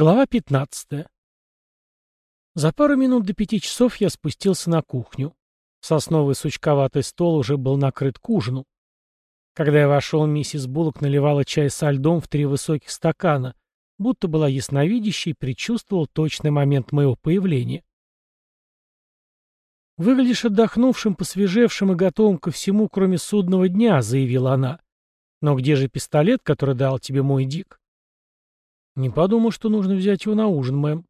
Глава 15. За пару минут до пяти часов я спустился на кухню. Сосновый сучковатый стол уже был накрыт к ужину. Когда я вошел, миссис Буллок наливала чай со льдом в три высоких стакана, будто была ясновидящей и предчувствовал точный момент моего появления. «Выглядишь отдохнувшим, посвежевшим и готовым ко всему, кроме судного дня», — заявила она. «Но где же пистолет, который дал тебе мой Дик?» «Не подумал, что нужно взять его на ужин, мэм».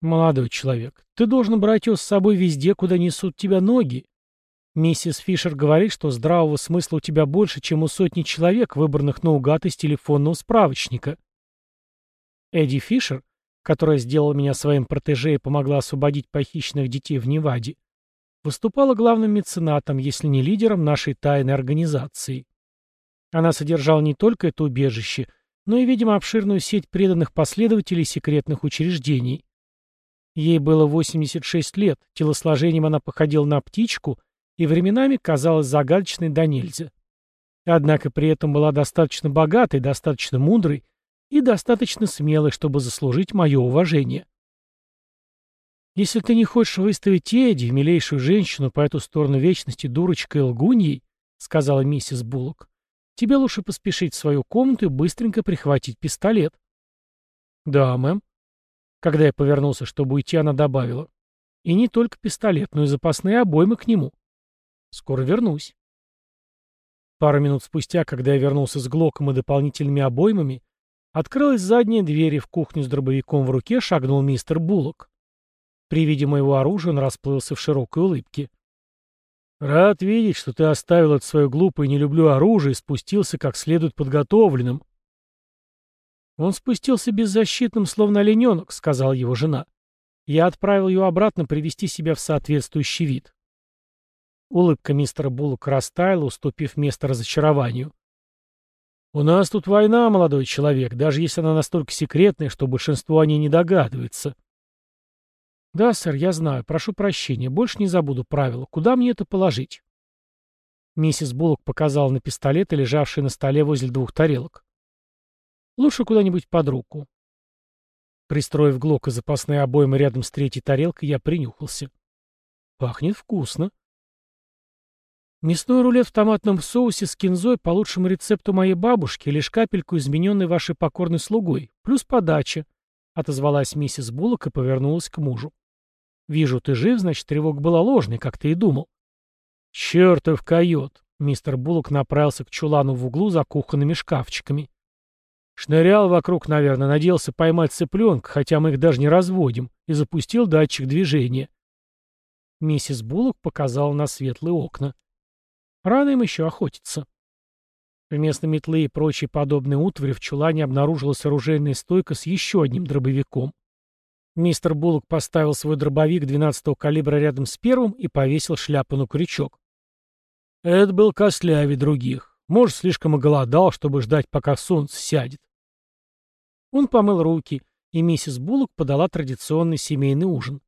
«Молодой человек, ты должен брать его с собой везде, куда несут тебя ноги. Миссис Фишер говорит, что здравого смысла у тебя больше, чем у сотни человек, выбранных наугад из телефонного справочника». Эдди Фишер, которая сделала меня своим протеже и помогла освободить похищенных детей в Неваде, выступала главным меценатом, если не лидером нашей тайной организации. Она содержала не только это убежище, но и, видимо, обширную сеть преданных последователей секретных учреждений. Ей было 86 лет, телосложением она походила на птичку и временами казалась загадочной до нельзя. Однако при этом была достаточно богатой, достаточно мудрой и достаточно смелой, чтобы заслужить мое уважение. Если ты не хочешь выставить Эдди, милейшую женщину по эту сторону вечности дурочкой и лгуньей, сказала миссис Буллок, Тебе лучше поспешить в свою комнату и быстренько прихватить пистолет. Да, мэм. Когда я повернулся, чтобы уйти, она добавила. И не только пистолет, но и запасные обоймы к нему. Скоро вернусь. Пару минут спустя, когда я вернулся с глоком и дополнительными обоймами, открылась задняя дверь, и в кухню с дробовиком в руке шагнул мистер Буллок. При виде моего оружия он расплылся в широкой улыбке. Рад видеть, что ты оставил это свое глупое «не люблю оружие» и спустился как следует подготовленным. Он спустился беззащитным, словно олененок, сказала его жена. Я отправил ее обратно привести себя в соответствующий вид. Улыбка мистера Буллока растаяла, уступив место разочарованию. «У нас тут война, молодой человек, даже если она настолько секретная, что большинство о ней не догадывается. «Да, сэр, я знаю. Прошу прощения. Больше не забуду правила. Куда мне это положить?» Миссис Буллок показала на пистолеты, лежавшие на столе возле двух тарелок. «Лучше куда-нибудь под руку». Пристроив глок и запасные обоймы рядом с третьей тарелкой, я принюхался. «Пахнет вкусно». «Мясной рулет в томатном соусе с кинзой по лучшему рецепту моей бабушки, лишь капельку измененной вашей покорной слугой, плюс подача», — отозвалась миссис Буллок и повернулась к мужу. «Вижу, ты жив, значит, тревога была ложной, как ты и думал». «Чертов койот!» — мистер Буллок направился к чулану в углу за кухонными шкафчиками. Шнырял вокруг, наверное, надеялся поймать цыпленка, хотя мы их даже не разводим, и запустил датчик движения. Миссис Буллок показала на светлые окна. Рано им еще охотиться. Вместо метлы и прочей подобной утвари в чулане обнаружилась оружейная стойка с еще одним дробовиком. Мистер Буллок поставил свой дробовик 12-го калибра рядом с первым и повесил шляпу на крючок. Это был костлявее других. Может, слишком оголодал, чтобы ждать, пока солнце сядет. Он помыл руки, и миссис Буллок подала традиционный семейный ужин.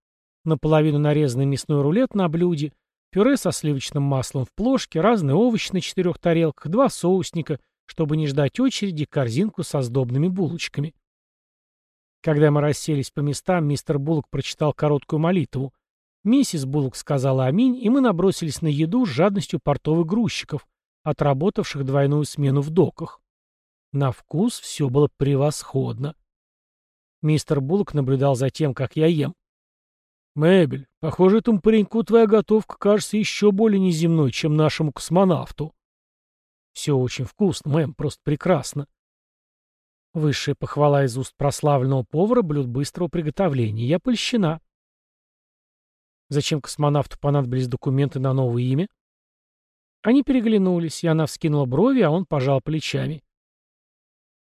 Наполовину нарезанный мясной рулет на блюде, пюре со сливочным маслом в плошке, разные овощи на четырех тарелках, два соусника, чтобы не ждать очереди, корзинку со сдобными булочками. Когда мы расселись по местам, мистер Буллок прочитал короткую молитву. Миссис Буллок сказала «Аминь», и мы набросились на еду с жадностью портовых грузчиков, отработавших двойную смену в доках. На вкус все было превосходно. Мистер Буллок наблюдал за тем, как я ем. «Мэбель, похоже, этому пареньку твоя готовка кажется еще более неземной, чем нашему космонавту». «Все очень вкусно, мэм, просто прекрасно. Высшая похвала из уст прославленного повара блюд быстрого приготовления. Я польщена. Зачем космонавту понадобились документы на новое имя? Они переглянулись, и она вскинула брови, а он пожал плечами.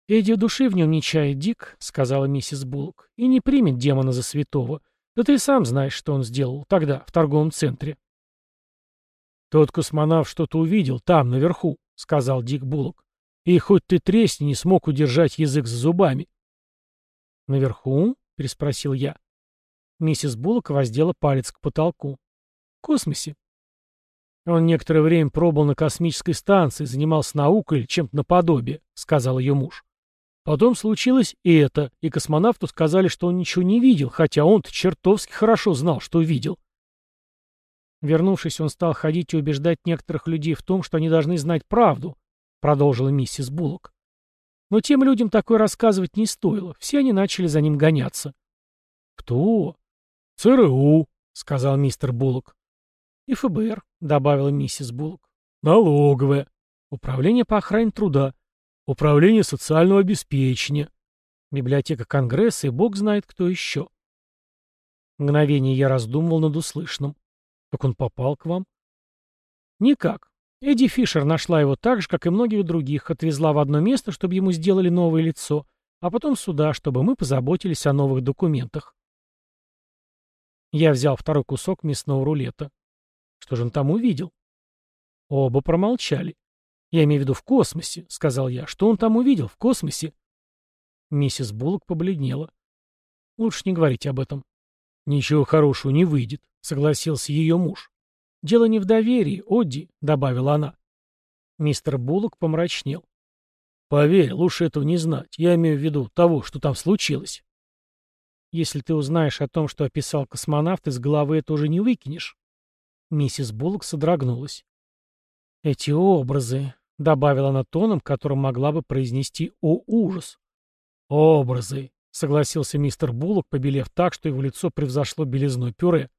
«Эдди души в нем не чает, Дик», — сказала миссис Буллок, — «и не примет демона за святого. Да ты сам знаешь, что он сделал тогда, в торговом центре». «Тот космонавт что-то увидел там, наверху», — сказал Дик Буллок. И хоть ты тресни, не смог удержать язык за зубами. «Наверху?» — переспросил я. Миссис Буллок воздела палец к потолку. «В космосе». «Он некоторое время пробовал на космической станции, занимался наукой или чем-то наподобие», — сказал ее муж. Потом случилось это, и космонавту сказали, что он ничего не видел, хотя он-то чертовски хорошо знал, что видел. Вернувшись, он стал ходить и убеждать некоторых людей в том, что они должны знать правду, продолжила миссис Буллок. Но тем людям такое рассказывать не стоило, все они начали за ним гоняться. «Кто?» «ЦРУ», — сказал мистер Буллок. «И ФБР», — добавила миссис Буллок. «Налоговая». «Управление по охране труда». «Управление социального обеспечения». «Библиотека Конгресса» и бог знает кто еще. Мгновение я раздумывал над услышанным. «Как он попал к вам?» «Никак. Эдди Фишер нашла его так же, как и многих других, отвезла в одно место, чтобы ему сделали новое лицо, а потом сюда, чтобы мы позаботились о новых документах. Я взял второй кусок мясного рулета. Что же он там увидел? Оба промолчали. «Я имею в виду в космосе», — сказал я. «Что он там увидел в космосе?» Миссис Буллок побледнела. «Лучше не говорить об этом». «Ничего хорошего не выйдет», — согласился ее муж. «Дело не в доверии, Одди», — добавила она. Мистер Буллок помрачнел. «Поверь, лучше этого не знать. Я имею в виду того, что там случилось». «Если ты узнаешь о том, что описал космонавт, из головы это уже не выкинешь». Миссис Буллок содрогнулась. «Эти образы», — добавила она тоном, которым могла бы произнести «О, ужас». «Образы», — согласился мистер Буллок, побелев так, что его лицо превзошло белизной пюре.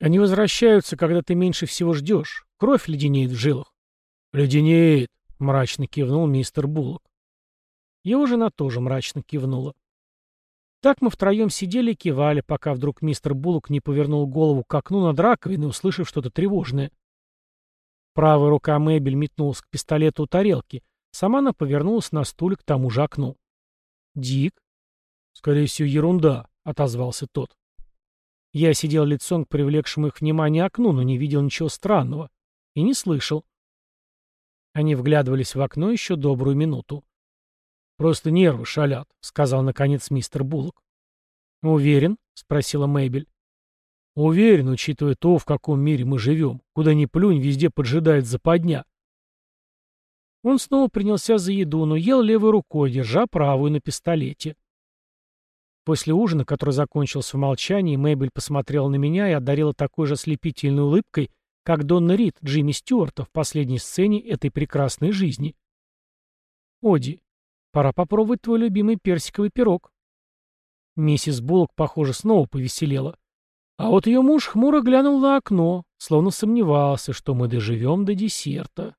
Они возвращаются, когда ты меньше всего ждешь. Кровь леденеет в жилах. Леденеет, мрачно кивнул мистер Буллок. Его жена тоже мрачно кивнула. Так мы втроем сидели и кивали, пока вдруг мистер Буллок не повернул голову к окну над раковиной, услышав что-то тревожное. Правая рука Мэбель метнулась к пистолету у тарелки. Сама она повернулась на стуле к тому же окну. «Дик?» «Скорее всего, ерунда», — отозвался тот. Я сидел лицом к привлекшему их внимание окну, но не видел ничего странного. И не слышал. Они вглядывались в окно еще добрую минуту. «Просто нервы шалят», — сказал, наконец, мистер Буллок. «Уверен?» — спросила Мэйбель. «Уверен, учитывая то, в каком мире мы живем. Куда ни плюнь, везде поджидает западня». Он снова принялся за еду, но ел левой рукой, держа правую на пистолете. После ужина, который закончился в молчании, Мэйбель посмотрела на меня и одарила такой же ослепительной улыбкой, как Донна Рид Джимми Стюарта в последней сцене этой прекрасной жизни. «Оди, пора попробовать твой любимый персиковый пирог». Миссис Буллок, похоже, снова повеселела. А вот ее муж хмуро глянул на окно, словно сомневался, что мы доживем до десерта.